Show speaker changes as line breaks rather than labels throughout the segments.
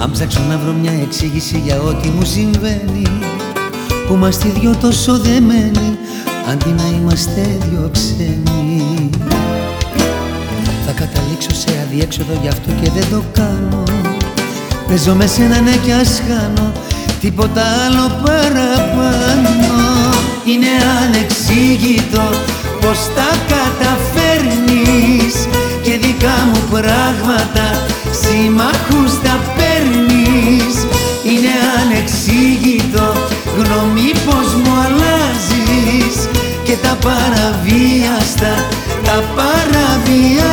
Αν ψάξω να βρω μια εξήγηση για ό,τι μου συμβαίνει Που είμαστε δυο τόσο δεμένοι Αντί να είμαστε δυο ξένοι. Θα καταλήξω σε αδιέξοδο γι' αυτό και δεν το κάνω. Παίζω με σένα ναι κι ας χάνω Τίποτα άλλο παραπάνω. Είναι ανεξήγητο πως τα καταφέρνεις Και δικά μου πράγματα συμμαχούς Και τα παραβίαστα τα παραβιάζεις.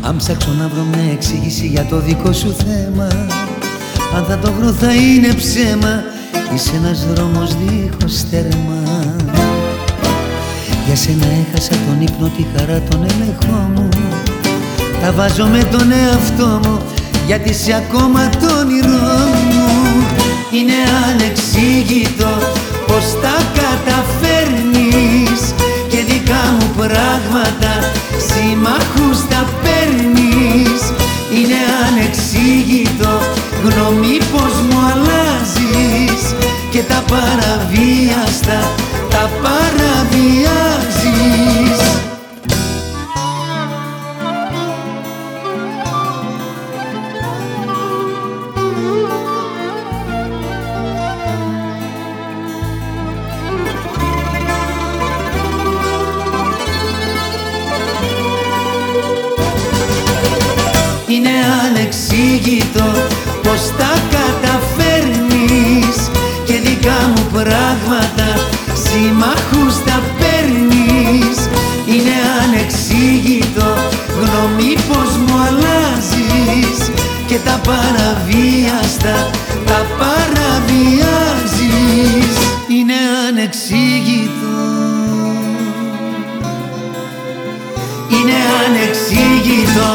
Αν ψάξω να βρω μια εξήγηση για το δικό σου θέμα Αν θα το βρω θα είναι ψέμα Είσαι ένας δρόμος δίχως τέρμα Για σένα έχασα τον ύπνο, τη χαρά, τον έλεγχό μου. Τα βάζω με τον εαυτό μου Γιατί είσαι ακόμα το όνειρό μου. Είναι ανεξήγητο πως τα καταφέρνεις Και δικά μου πράγματα συμμαχούς τα παίρνεις. Είναι ανεξήγητο γνώμη πως μου αλλάζεις Και τα παραβίαστα τα παραβιάζεις ανεξήγητο πως τα καταφέρνεις Και δικά μου πράγματα συμμαχούς τα παίρνεις. Είναι ανεξήγητο γνώμη πως μου αλλάζεις Και τα παραβίαστα τα παραβιάζεις. Είναι ανεξήγητο. Είναι ανεξήγητο